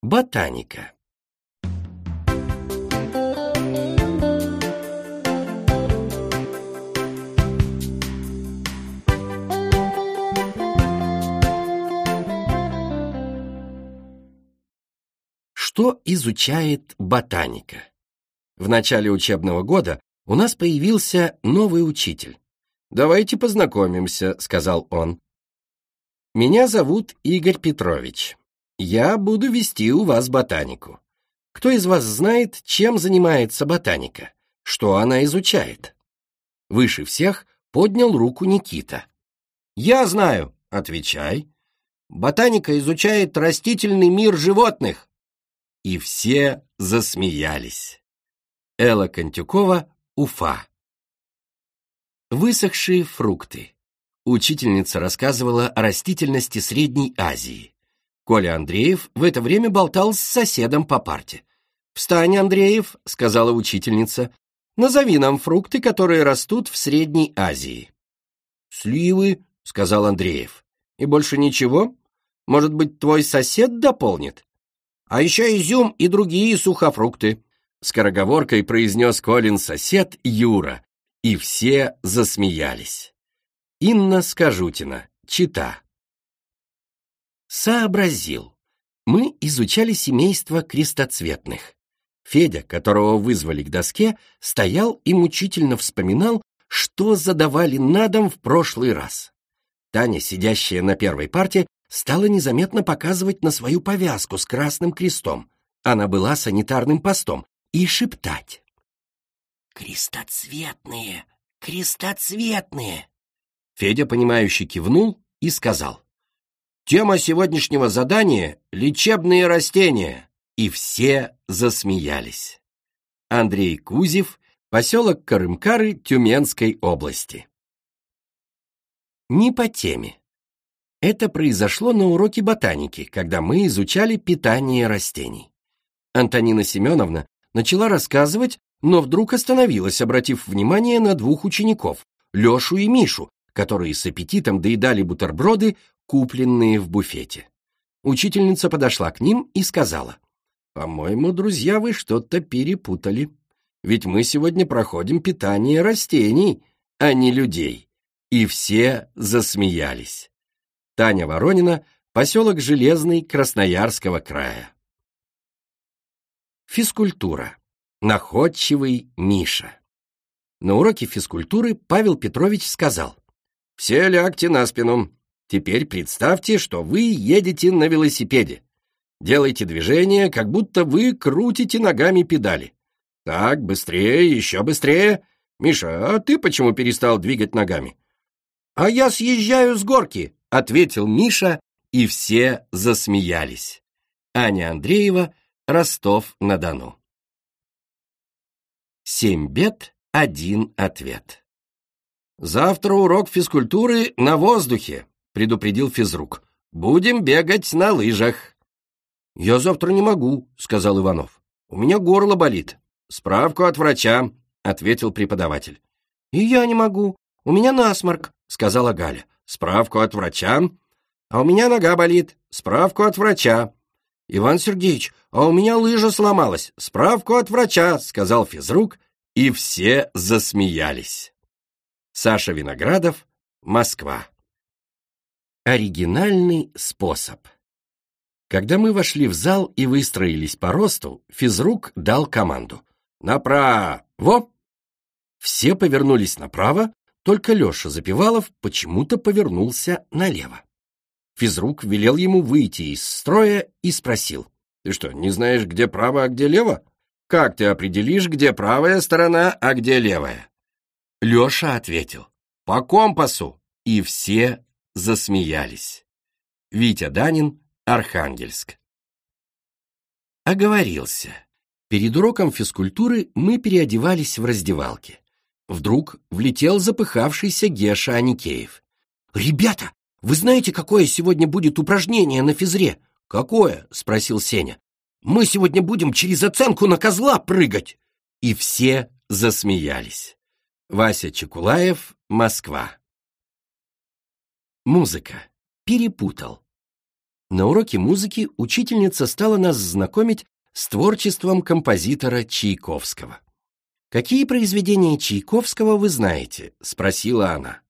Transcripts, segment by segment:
Ботаника. Что изучает ботаника? В начале учебного года у нас появился новый учитель. «Давайте познакомимся», — сказал он. «Меня зовут Игорь Петрович. Я буду вести у вас ботанику. Кто из вас знает, чем занимается ботаника? Что она изучает?» Выше всех поднял руку Никита. «Я знаю», — отвечай. «Ботаника изучает растительный мир животных». И все засмеялись. Элла Контюкова, Уфа. Высохшие фрукты. Учительница рассказывала о растительности Средней Азии. Коля Андреев в это время болтал с соседом по парте. «Встань, Андреев», — сказала учительница, — «назови нам фрукты, которые растут в Средней Азии». «Сливы», — сказал Андреев. «И больше ничего? Может быть, твой сосед дополнит?» «А еще изюм и другие сухофрукты», — скороговоркой произнес Колин сосед Юра, и все засмеялись. Инна Скажутина, чита. Сообразил. Мы изучали семейство крестоцветных. Федя, которого вызвали к доске, стоял и мучительно вспоминал, что задавали на дом в прошлый раз. Таня, сидящая на первой парте, стала незаметно показывать на свою повязку с красным крестом. Она была санитарным постом, и шептать. «Крестоцветные! Крестоцветные!» Федя, понимающе кивнул и сказал. «Тема сегодняшнего задания — лечебные растения!» И все засмеялись. Андрей Кузев, поселок Карымкары Тюменской области. Не по теме. Это произошло на уроке ботаники, когда мы изучали питание растений. Антонина Семеновна начала рассказывать, но вдруг остановилась, обратив внимание на двух учеников, Лешу и Мишу, которые с аппетитом доедали бутерброды, купленные в буфете. Учительница подошла к ним и сказала, «По-моему, друзья, вы что-то перепутали. Ведь мы сегодня проходим питание растений, а не людей». И все засмеялись. Таня Воронина, поселок Железный Красноярского края. Физкультура. Находчивый Миша. На уроке физкультуры Павел Петрович сказал, «Все лягте на спину. Теперь представьте, что вы едете на велосипеде. Делайте движение, как будто вы крутите ногами педали. Так, быстрее, еще быстрее. Миша, а ты почему перестал двигать ногами?» «А я съезжаю с горки», — ответил Миша, и все засмеялись. Аня Андреева, Ростов-на-Дону. Семь бед, один ответ. «Завтра урок физкультуры на воздухе», — предупредил физрук. «Будем бегать на лыжах». «Я завтра не могу», — сказал Иванов. «У меня горло болит». «Справку от врача», — ответил преподаватель. «И я не могу. У меня насморк», — сказала Галя. «Справку от врача». «А у меня нога болит. Справку от врача». «Иван Сергеевич, а у меня лыжа сломалась. Справку от врача», — сказал физрук, и все засмеялись. Саша Виноградов, Москва. Оригинальный способ. Когда мы вошли в зал и выстроились по росту, физрук дал команду. «Направо!» Все повернулись направо, только Леша Запивалов почему-то повернулся налево. Физрук велел ему выйти из строя и спросил. «Ты что, не знаешь, где право, а где лево? Как ты определишь, где правая сторона, а где левая?» Леша ответил. «По компасу!» И все засмеялись. Витя Данин, Архангельск. Оговорился. Перед уроком физкультуры мы переодевались в раздевалке. Вдруг влетел запыхавшийся Геша Аникеев. «Ребята, вы знаете, какое сегодня будет упражнение на физре? Какое? спросил Сеня. Мы сегодня будем через оценку на козла прыгать. И все засмеялись. Вася Чекулаев, Москва. Музыка. Перепутал. На уроке музыки учительница стала нас знакомить с творчеством композитора Чайковского. «Какие произведения Чайковского вы знаете?» — спросила она.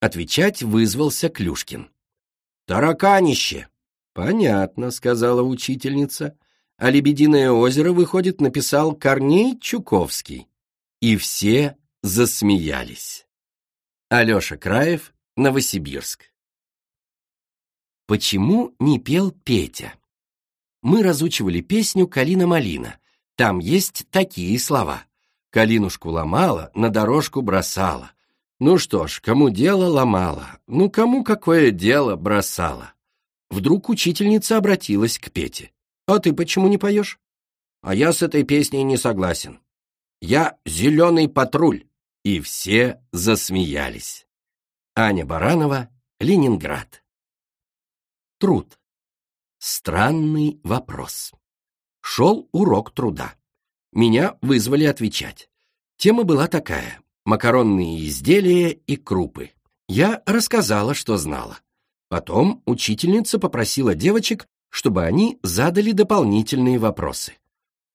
Отвечать вызвался Клюшкин. «Тараканище!» «Понятно», — сказала учительница. «А «Лебединое озеро, выходит, написал Корней Чуковский». И все засмеялись. Алеша Краев, Новосибирск. Почему не пел Петя? Мы разучивали песню «Калина-малина». Там есть такие слова. «Калинушку ломала, на дорожку бросала». Ну что ж, кому дело ломала, ну кому какое дело бросала. Вдруг учительница обратилась к Пете. «А ты почему не поешь?» «А я с этой песней не согласен. Я зеленый патруль». И все засмеялись. Аня Баранова, Ленинград. Труд. Странный вопрос. Шел урок труда. Меня вызвали отвечать. Тема была такая – макаронные изделия и крупы. Я рассказала, что знала. Потом учительница попросила девочек, чтобы они задали дополнительные вопросы.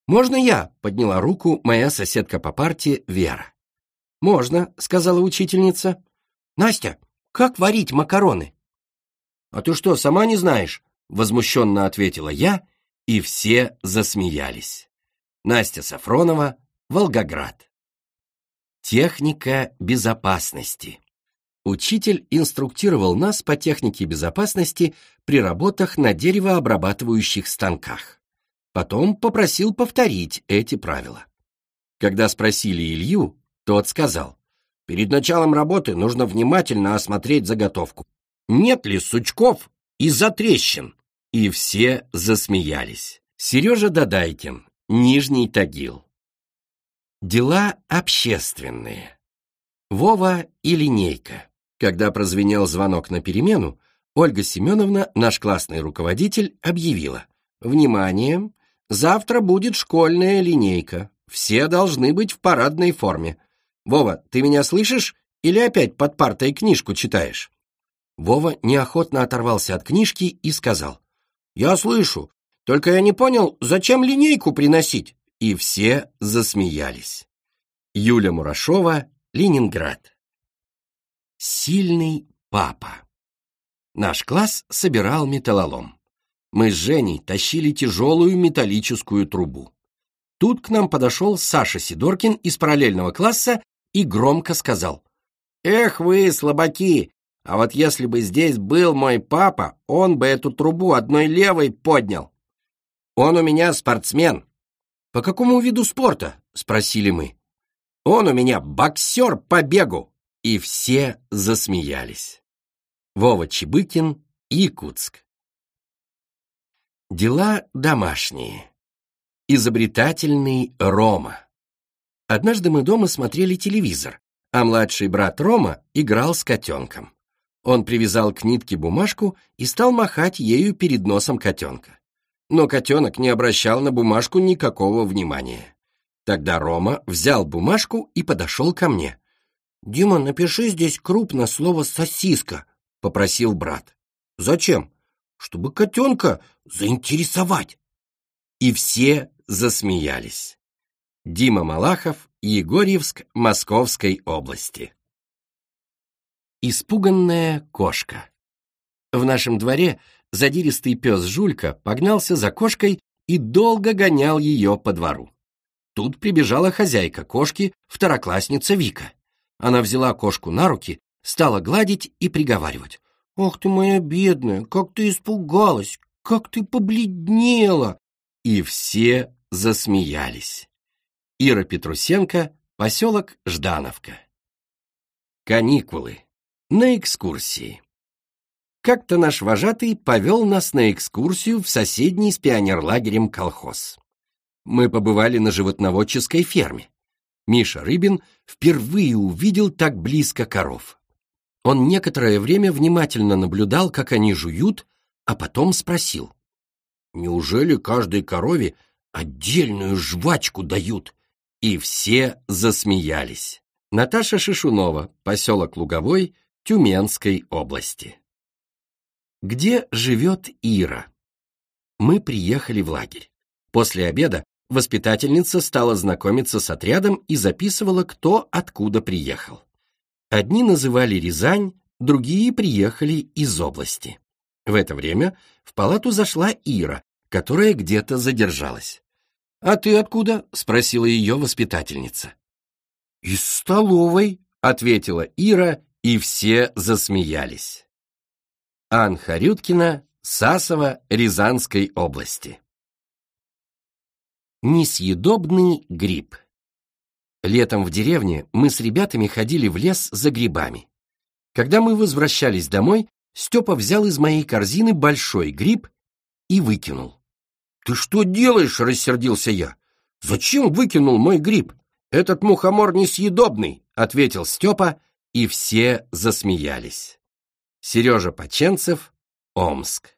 «Можно я?» — подняла руку моя соседка по парте Вера. «Можно», — сказала учительница. «Настя, как варить макароны?» «А ты что, сама не знаешь?» — возмущенно ответила я, и все засмеялись. Настя Сафронова, Волгоград. Техника безопасности. Учитель инструктировал нас по технике безопасности при работах на деревообрабатывающих станках. Потом попросил повторить эти правила. Когда спросили Илью, тот сказал, «Перед началом работы нужно внимательно осмотреть заготовку. Нет ли сучков из-за трещин?» И все засмеялись. Сережа Дадайкин, Нижний Тагил. Дела общественные. Вова и линейка. Когда прозвенел звонок на перемену, Ольга Семеновна, наш классный руководитель, объявила «Внимание! Завтра будет школьная линейка. Все должны быть в парадной форме. Вова, ты меня слышишь или опять под партой книжку читаешь?» Вова неохотно оторвался от книжки и сказал «Я слышу, только я не понял, зачем линейку приносить?» И все засмеялись. Юля Мурашова, Ленинград. Сильный папа. Наш класс собирал металлолом. Мы с Женей тащили тяжелую металлическую трубу. Тут к нам подошел Саша Сидоркин из параллельного класса и громко сказал. «Эх вы, слабаки! А вот если бы здесь был мой папа, он бы эту трубу одной левой поднял. Он у меня спортсмен». «По какому виду спорта?» — спросили мы. «Он у меня боксер по бегу», и все засмеялись. Вова Чебыкин, Якутск. Дела домашние. Изобретательный Рома. Однажды мы дома смотрели телевизор, а младший брат Рома играл с котенком. Он привязал к нитке бумажку и стал махать ею перед носом котенка. Но котенок не обращал на бумажку никакого внимания. Тогда Рома взял бумажку и подошел ко мне. «Дима, напиши здесь крупно слово «сосиска», — попросил брат. «Зачем?» «Чтобы котенка заинтересовать». И все засмеялись. Дима Малахов, Егорьевск, Московской области. Испуганная кошка. В нашем дворе задиристый пес Жулька погнался за кошкой и долго гонял ее по двору. Тут прибежала хозяйка кошки, второклассница Вика. Она взяла кошку на руки, стала гладить и приговаривать. «Ах ты моя бедная, как ты испугалась, как ты побледнела!» И все засмеялись. Ира Петрусенко, поселок Ждановка. Каникулы. На экскурсии. Как-то наш вожатый повел нас на экскурсию в соседний с пионерлагерем колхоз. Мы побывали на животноводческой ферме. Миша Рыбин впервые увидел так близко коров. Он некоторое время внимательно наблюдал, как они жуют, а потом спросил. «Неужели каждой корове отдельную жвачку дают?» И все засмеялись. Наташа Шишунова, поселок Луговой, Тюменской области. Где живет Ира? Мы приехали в лагерь. После обеда воспитательница стала знакомиться с отрядом и записывала, кто откуда приехал. Одни называли Рязань, другие приехали из области. В это время в палату зашла Ира, которая где-то задержалась. «А ты откуда?» — спросила ее воспитательница. «Из столовой», — ответила Ира, и все засмеялись. Ан Харюткина, Сасово, Рязанской области. Несъедобный гриб. Летом в деревне мы с ребятами ходили в лес за грибами. Когда мы возвращались домой, Степа взял из моей корзины большой гриб и выкинул. «Ты что делаешь?» — рассердился я. «Зачем выкинул мой гриб? Этот мухомор несъедобный», — ответил Степа, и все засмеялись. Сережа Поченцев, Омск.